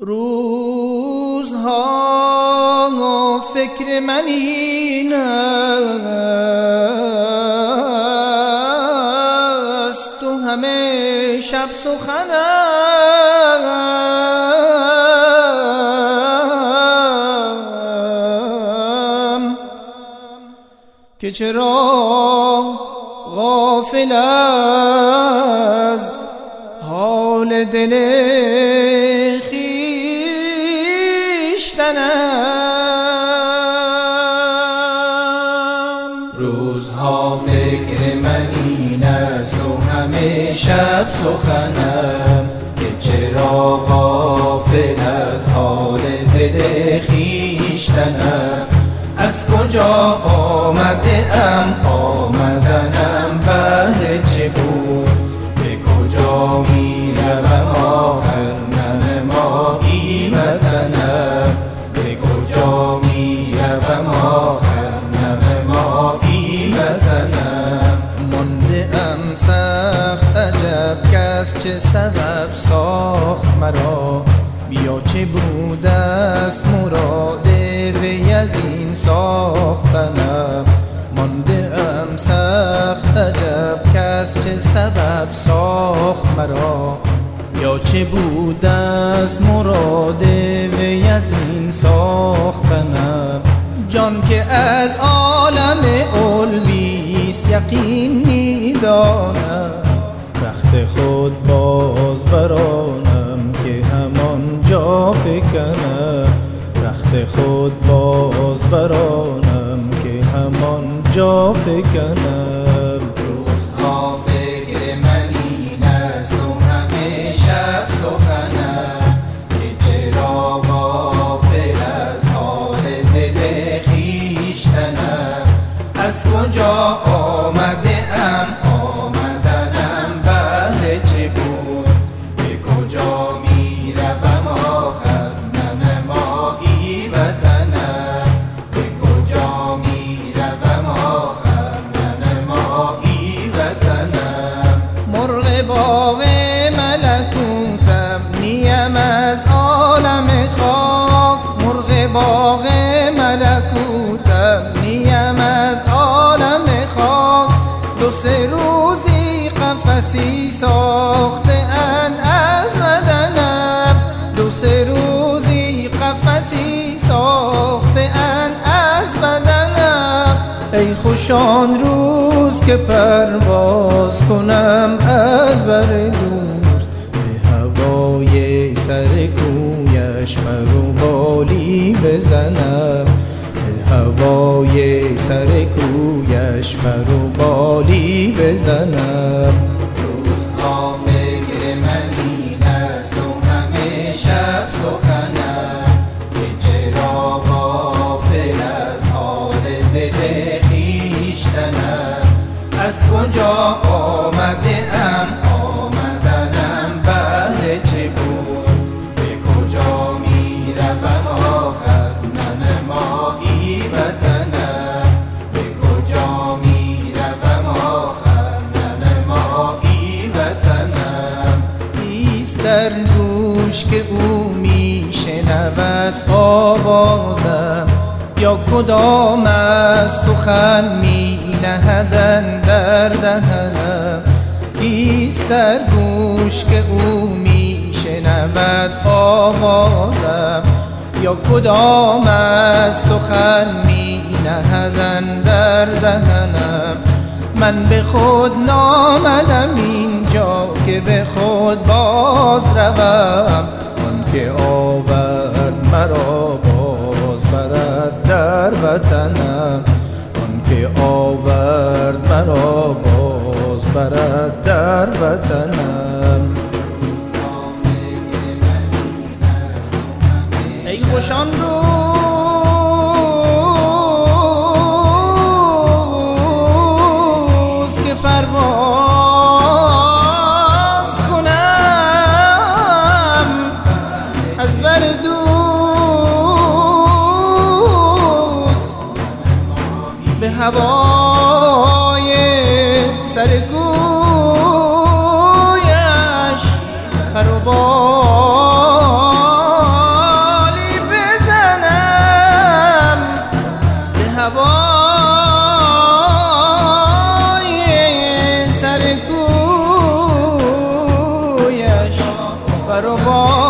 روزها فکر من این است تو همه شب سخنم. که چرا غافل از حال دل خویشتنم روزها فکر من این است و همه شب سخنم. که چرا غافل از حال دل خیشتنم از کجا آمده سبب ساخت مرا. بیا چه بود است مراد وی از این ساختنم. مانده ام سخت عجب کس چه سبب ساخت مرا. یا چه بود است مراد وی از این ساختنم. جان که از عالم علویست یقین فکنم وقت خود باز برانم که همان جا فکنم. روزها فکر من این است و همه شب سخنم. که چرا غافل از حال دل خیشتنم از کجا آمده باغ ملکوتم نیم از عالم خاک مرغ باغ ملکوتم نیم از عالم خاک. دو سه روزی قفسی ساخته ای خوشان روز که پرواز کنم از بر دوست. به هوای سر کویش مرو بالی بزنم. به هوای سر کویش مرو بالی بزنم. کجا آمده ام آمدنم بهر چه بود؟ به کجا می روم آخر ننمایی وطنم. به کجا می روم آخر ننمایی وطنم. نیست در گوش که او می شنود آوازم یا کدام از سخن می نهدن در دهنم؟ کیست در گوش که او می شنود آوازم؟ یا کدام از سخن می نهدن در دهنم؟ من به خود نامدم اینجا که به خود باز روم. آن که وطنم. ای خوشان دوست به هوای سر परवा